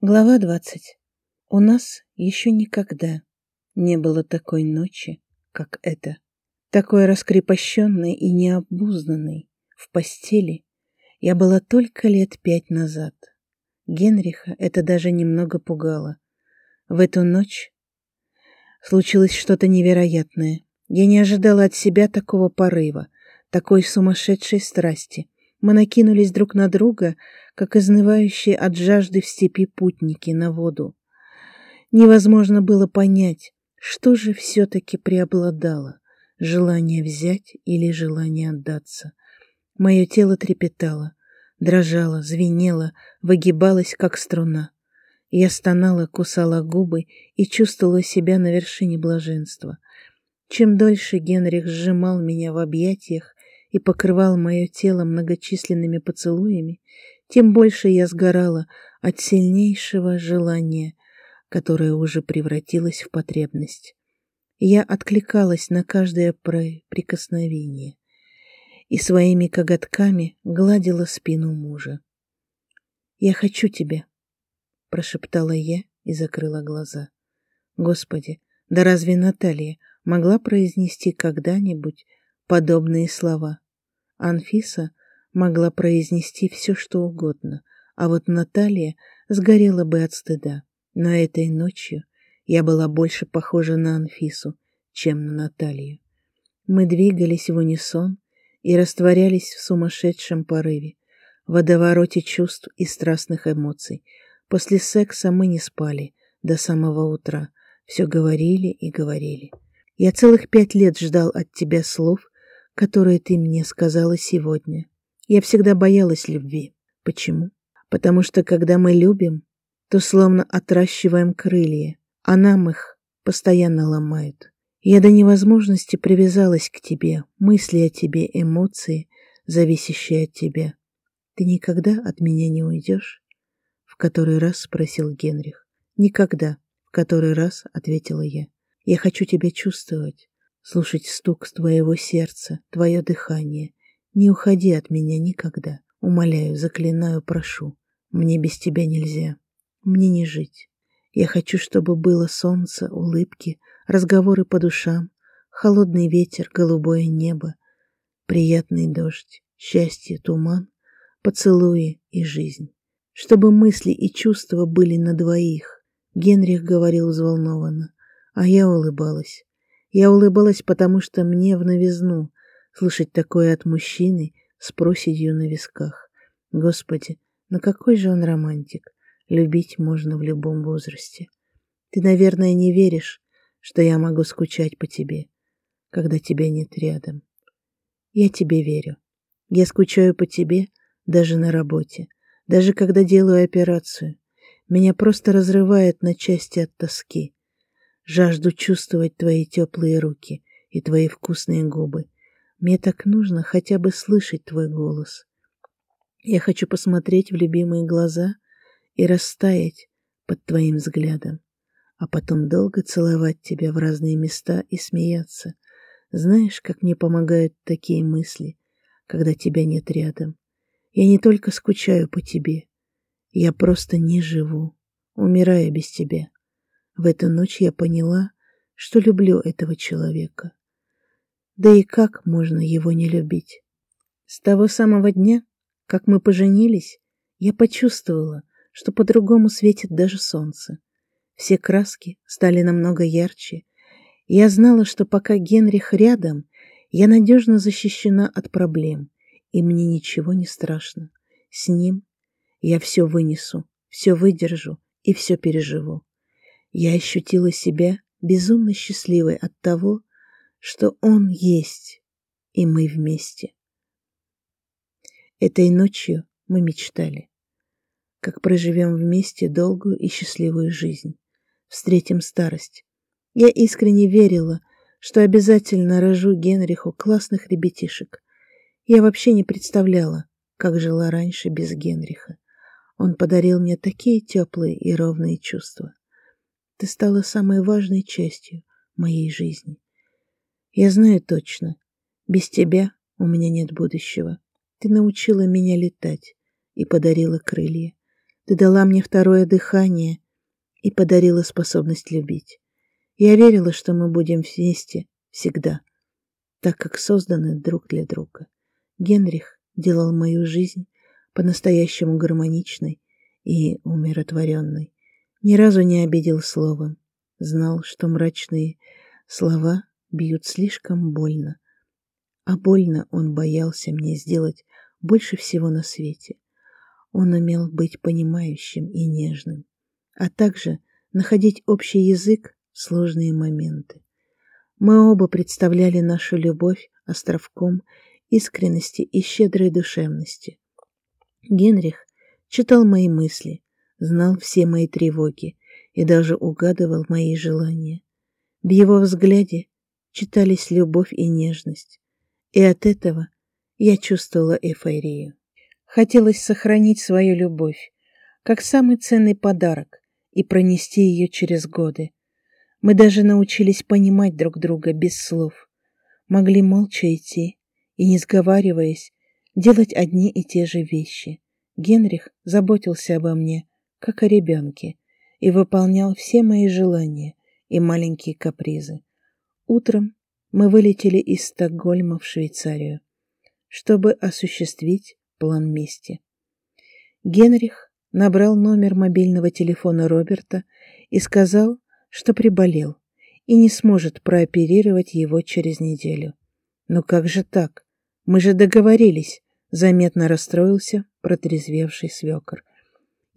Глава двадцать. У нас еще никогда не было такой ночи, как эта. Такой раскрепощенной и необузданной в постели я была только лет пять назад. Генриха это даже немного пугало. В эту ночь случилось что-то невероятное. Я не ожидала от себя такого порыва, такой сумасшедшей страсти. Мы накинулись друг на друга, как изнывающие от жажды в степи путники на воду. Невозможно было понять, что же все-таки преобладало — желание взять или желание отдаться. Мое тело трепетало, дрожало, звенело, выгибалось, как струна. Я стонала, кусала губы и чувствовала себя на вершине блаженства. Чем дольше Генрих сжимал меня в объятиях и покрывал мое тело многочисленными поцелуями, тем больше я сгорала от сильнейшего желания, которое уже превратилось в потребность. Я откликалась на каждое прикосновение и своими коготками гладила спину мужа. «Я хочу тебя», — прошептала я и закрыла глаза. Господи, да разве Наталья могла произнести когда-нибудь подобные слова? Анфиса могла произнести все, что угодно, а вот Наталья сгорела бы от стыда. Но этой ночью я была больше похожа на Анфису, чем на Наталью. Мы двигались в унисон и растворялись в сумасшедшем порыве, водовороте чувств и страстных эмоций. После секса мы не спали до самого утра, все говорили и говорили. Я целых пять лет ждал от тебя слов, которые ты мне сказала сегодня. Я всегда боялась любви. Почему? Потому что когда мы любим, то словно отращиваем крылья, а нам их постоянно ломают. Я до невозможности привязалась к тебе, мысли о тебе, эмоции, зависящие от тебя. Ты никогда от меня не уйдешь? В который раз спросил Генрих. Никогда, в который раз ответила я. Я хочу тебя чувствовать, слушать стук твоего сердца, твое дыхание, не уходи от меня никогда. Умоляю, заклинаю, прошу. Мне без тебя нельзя. Мне не жить. Я хочу, чтобы было солнце, улыбки, разговоры по душам, холодный ветер, голубое небо, приятный дождь, счастье, туман, поцелуи и жизнь. Чтобы мысли и чувства были на двоих. Генрих говорил взволнованно, а я улыбалась. Я улыбалась, потому что мне в новизну Слышать такое от мужчины с проседью на висках. Господи, ну какой же он романтик. Любить можно в любом возрасте. Ты, наверное, не веришь, что я могу скучать по тебе, когда тебя нет рядом. Я тебе верю. Я скучаю по тебе даже на работе, даже когда делаю операцию. Меня просто разрывает на части от тоски. Жажду чувствовать твои теплые руки и твои вкусные губы, мне так нужно хотя бы слышать твой голос. Я хочу посмотреть в любимые глаза и растаять под твоим взглядом, а потом долго целовать тебя в разные места и смеяться. Знаешь, как мне помогают такие мысли, когда тебя нет рядом? Я не только скучаю по тебе, я просто не живу, умираю без тебя. В эту ночь я поняла, что люблю этого человека. Да и как можно его не любить? С того самого дня, как мы поженились, я почувствовала, что по-другому светит даже солнце. Все краски стали намного ярче. Я знала, что пока Генрих рядом, я надежно защищена от проблем, и мне ничего не страшно. С ним я все вынесу, все выдержу и все переживу. Я ощутила себя безумно счастливой от того, что Он есть, и мы вместе. Этой ночью мы мечтали, как проживем вместе долгую и счастливую жизнь, встретим старость. Я искренне верила, что обязательно рожу Генриху классных ребятишек. Я вообще не представляла, как жила раньше без Генриха. Он подарил мне такие теплые и ровные чувства. Ты стала самой важной частью моей жизни. Я знаю точно, без тебя у меня нет будущего. Ты научила меня летать и подарила крылья. Ты дала мне второе дыхание и подарила способность любить. Я верила, что мы будем вместе всегда, так как созданы друг для друга. Генрих делал мою жизнь по-настоящему гармоничной и умиротворенной. Ни разу не обидел словом. Знал, что мрачные слова бьют слишком больно. А больно он боялся мне сделать больше всего на свете. Он умел быть понимающим и нежным, а также находить общий язык в сложные моменты. Мы оба представляли нашу любовь островком искренности и щедрой душевности. Генрих читал мои мысли, знал все мои тревоги и даже угадывал мои желания. В его взгляде читались любовь и нежность, и от этого я чувствовала эйфорию. Хотелось сохранить свою любовь, как самый ценный подарок, и пронести ее через годы. Мы даже научились понимать друг друга без слов. Могли молча идти и, не сговариваясь, делать одни и те же вещи. Генрих заботился обо мне, как о ребенке, и выполнял все мои желания и маленькие капризы. Утром мы вылетели из Стокгольма в Швейцарию, чтобы осуществить план мести. Генрих набрал номер мобильного телефона Роберта и сказал, что приболел и не сможет прооперировать его через неделю. «Но как же так? Мы же договорились», — заметно расстроился протрезвевший свекор.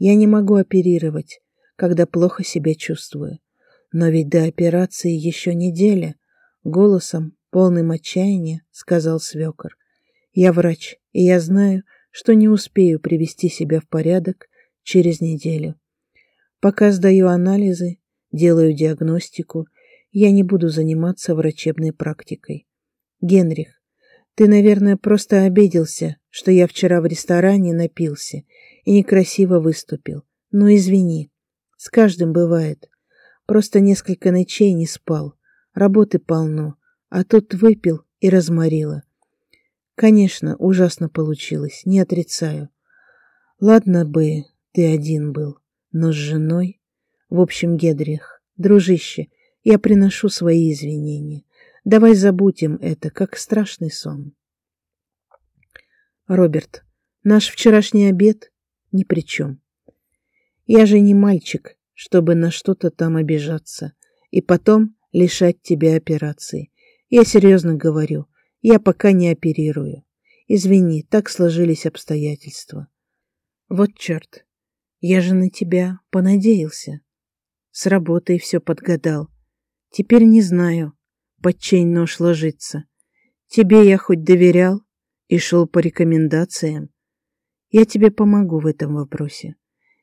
«Я не могу оперировать, когда плохо себя чувствую. Но ведь до операции еще неделя», — голосом, полным отчаяния, сказал свекор. «Я врач, и я знаю, что не успею привести себя в порядок через неделю. Пока сдаю анализы, делаю диагностику, я не буду заниматься врачебной практикой. Генрих, ты, наверное, просто обиделся, что я вчера в ресторане напился и некрасиво выступил. Ну, извини. С каждым бывает. Просто несколько ночей не спал. Работы полно. А тут выпил и разморило. Конечно, ужасно получилось, не отрицаю. Ладно бы ты один был, но с женой... В общем, Гедрих, дружище, я приношу свои извинения. Давай забудем это, как страшный сон. Роберт, наш вчерашний обед ни при чем. Я же не мальчик, чтобы на что-то там обижаться и потом лишать тебя операции. Я серьезно говорю, я пока не оперирую. Извини, так сложились обстоятельства. Вот черт, я же на тебя понадеялся. С работой все подгадал. Теперь не знаю, под чей нож ложиться. Тебе я хоть доверял и шел по рекомендациям. Я тебе помогу в этом вопросе.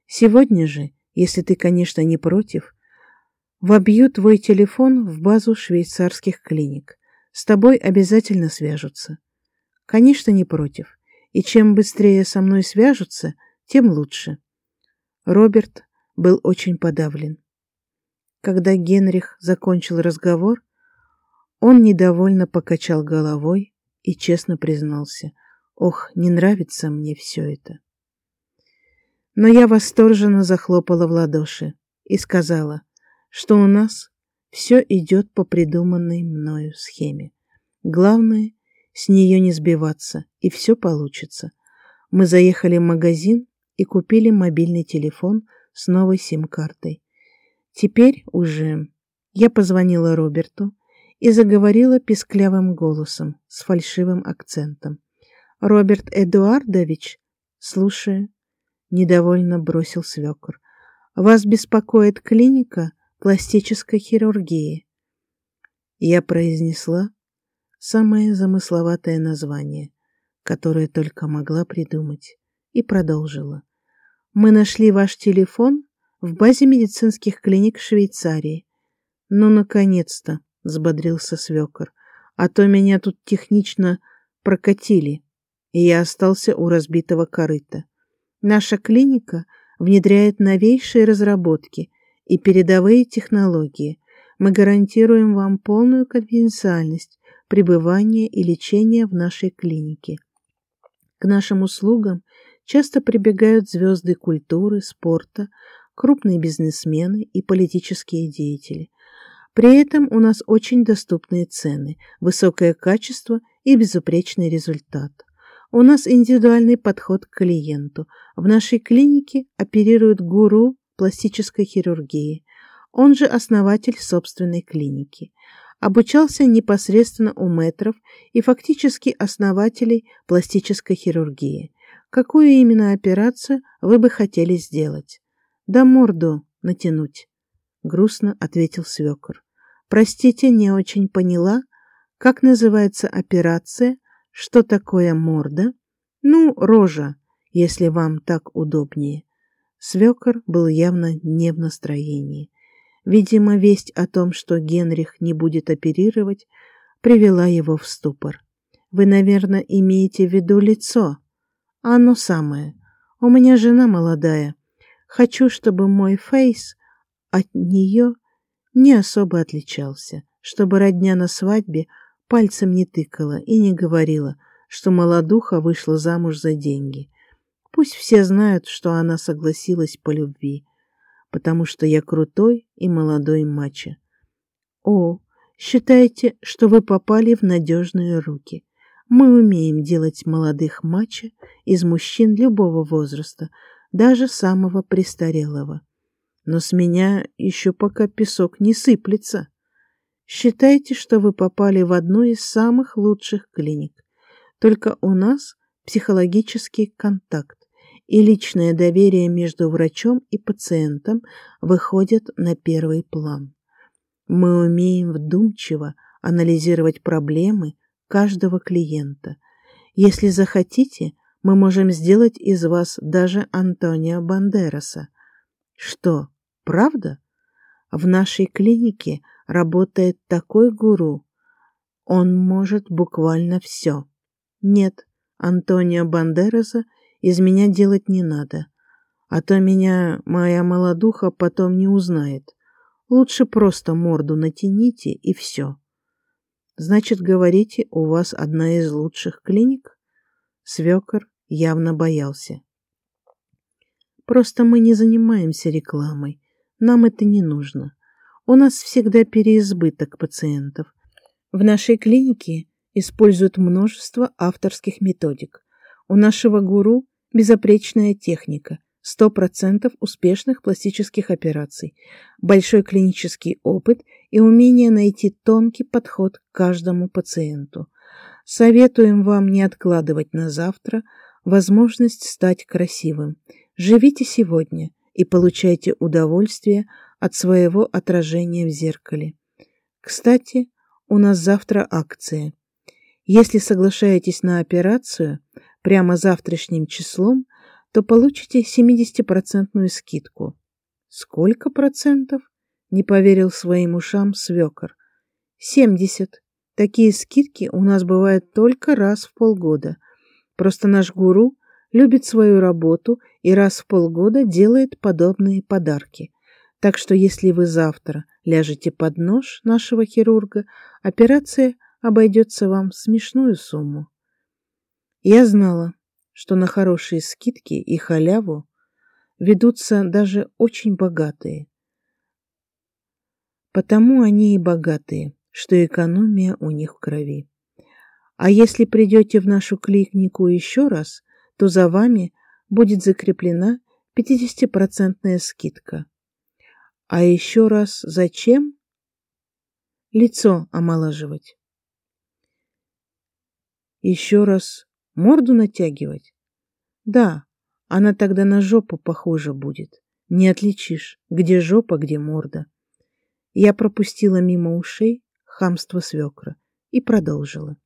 Сегодня же, если ты, конечно, не против, вобью твой телефон в базу швейцарских клиник. С тобой обязательно свяжутся. Конечно, не против. И чем быстрее со мной свяжутся, тем лучше. Роберт был очень подавлен. Когда Генрих закончил разговор, он недовольно покачал головой и честно признался. «Ох, не нравится мне все это». Но я восторженно захлопала в ладоши и сказала, что у нас все идет по придуманной мною схеме. Главное, с нее не сбиваться, и все получится. Мы заехали в магазин и купили мобильный телефон с новой сим-картой. Теперь уже я позвонила Роберту и заговорила писклявым голосом с фальшивым акцентом. «Роберт Эдуардович?» «Слушаю», — недовольно бросил свекор. «Вас беспокоит клиника пластической хирургии?» Я произнесла самое замысловатое название, которое только могла придумать, и продолжила. Мы нашли ваш телефон в базе медицинских клиник Швейцарии. Ну, наконец-то, взбодрился свекор, а то меня тут технично прокатили, и я остался у разбитого корыта. Наша клиника внедряет новейшие разработки и передовые технологии. Мы гарантируем вам полную конфиденциальность пребывания и лечения в нашей клинике. К нашим услугам часто прибегают звезды культуры, спорта, крупные бизнесмены и политические деятели. При этом у нас очень доступные цены, высокое качество и безупречный результат. У нас индивидуальный подход к клиенту. В нашей клинике оперирует гуру пластической хирургии. Он же основатель собственной клиники. Обучался непосредственно у метров и фактически основателей пластической хирургии. Какую именно операцию вы бы хотели сделать? Да морду натянуть, грустно ответил свекор. Простите, не очень поняла, как называется операция, что такое морда? Ну, рожа, если вам так удобнее. Свекор был явно не в настроении. Видимо, весть о том, что Генрих не будет оперировать, привела его в ступор. Вы, наверное, имеете в виду лицо. Оно самое. У меня жена молодая. Хочу, чтобы мой фейс от нее не особо отличался, чтобы родня на свадьбе пальцем не тыкала и не говорила, что молодуха вышла замуж за деньги. Пусть все знают, что она согласилась по любви, потому что я крутой и молодой мачо. О, считаете, что вы попали в надежные руки. Мы умеем делать молодых мачо из мужчин любого возраста, даже самого престарелого. Но с меня еще пока песок не сыплется. Считайте, что вы попали в одну из самых лучших клиник. Только у нас психологический контакт и личное доверие между врачом и пациентом выходят на первый план. Мы умеем вдумчиво анализировать проблемы каждого клиента. Если захотите, мы можем сделать из вас даже Антонио Бандераса. Что, правда? В нашей клинике работает такой гуру. Он может буквально все. Нет, Антонио Бандераса из меня делать не надо. А то меня моя молодуха потом не узнает. Лучше просто морду натяните и все. Значит, говорите, у вас одна из лучших клиник? Свекор явно боялся. Просто мы не занимаемся рекламой. Нам это не нужно. У нас всегда переизбыток пациентов. В нашей клинике используют множество авторских методик. У нашего гуру безопречная техника, 100% успешных пластических операций, большой клинический опыт и умение найти тонкий подход к каждому пациенту. Советуем вам не откладывать на завтра возможность стать красивым. Живите сегодня и получайте удовольствие от своего отражения в зеркале. Кстати, у нас завтра акция. Если соглашаетесь на операцию прямо завтрашним числом, то получите 70% скидку. Сколько процентов? Не поверил своим ушам свекор. 70. Такие скидки у нас бывают только раз в полгода. Просто наш гуру любит свою работу и раз в полгода делает подобные подарки. Так что если вы завтра ляжете под нож нашего хирурга, операция обойдется вам в смешную сумму. Я знала, что на хорошие скидки и халяву ведутся даже очень богатые. Потому они и богатые что экономия у них в крови. А если придете в нашу клинику еще раз, то за вами будет закреплена 50% скидка. А еще раз зачем? Лицо омолаживать. Еще раз морду натягивать? Да, она тогда на жопу похожа будет. Не отличишь, где жопа, где морда. Я пропустила мимо ушей хамство свекра и продолжила.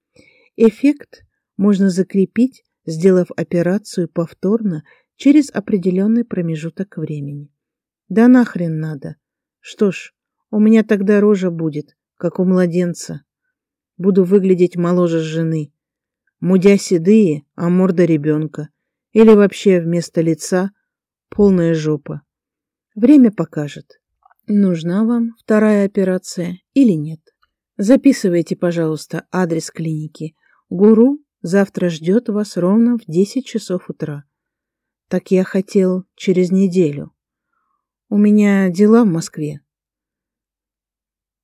Эффект можно закрепить, сделав операцию повторно через определенный промежуток времени. Да нахрен надо. Что ж, у меня тогда рожа будет, как у младенца. Буду выглядеть моложе жены. Мудя седые, а морда ребенка. Или вообще вместо лица полная жопа. Время покажет, нужна вам вторая операция или нет. Записывайте, пожалуйста, адрес клиники. Гуру завтра ждет вас ровно в 10 часов утра. Так я хотел через неделю. У меня дела в Москве.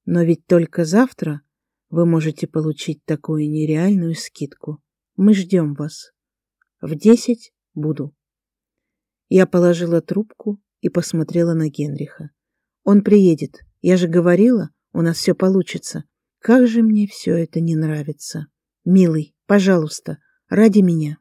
Но ведь только завтра вы можете получить такую нереальную скидку. Мы ждем вас. В десять буду. Я положила трубку и посмотрела на Генриха. Он приедет. Я же говорила, у нас все получится. Как же мне все это не нравится. Милый, пожалуйста, ради меня.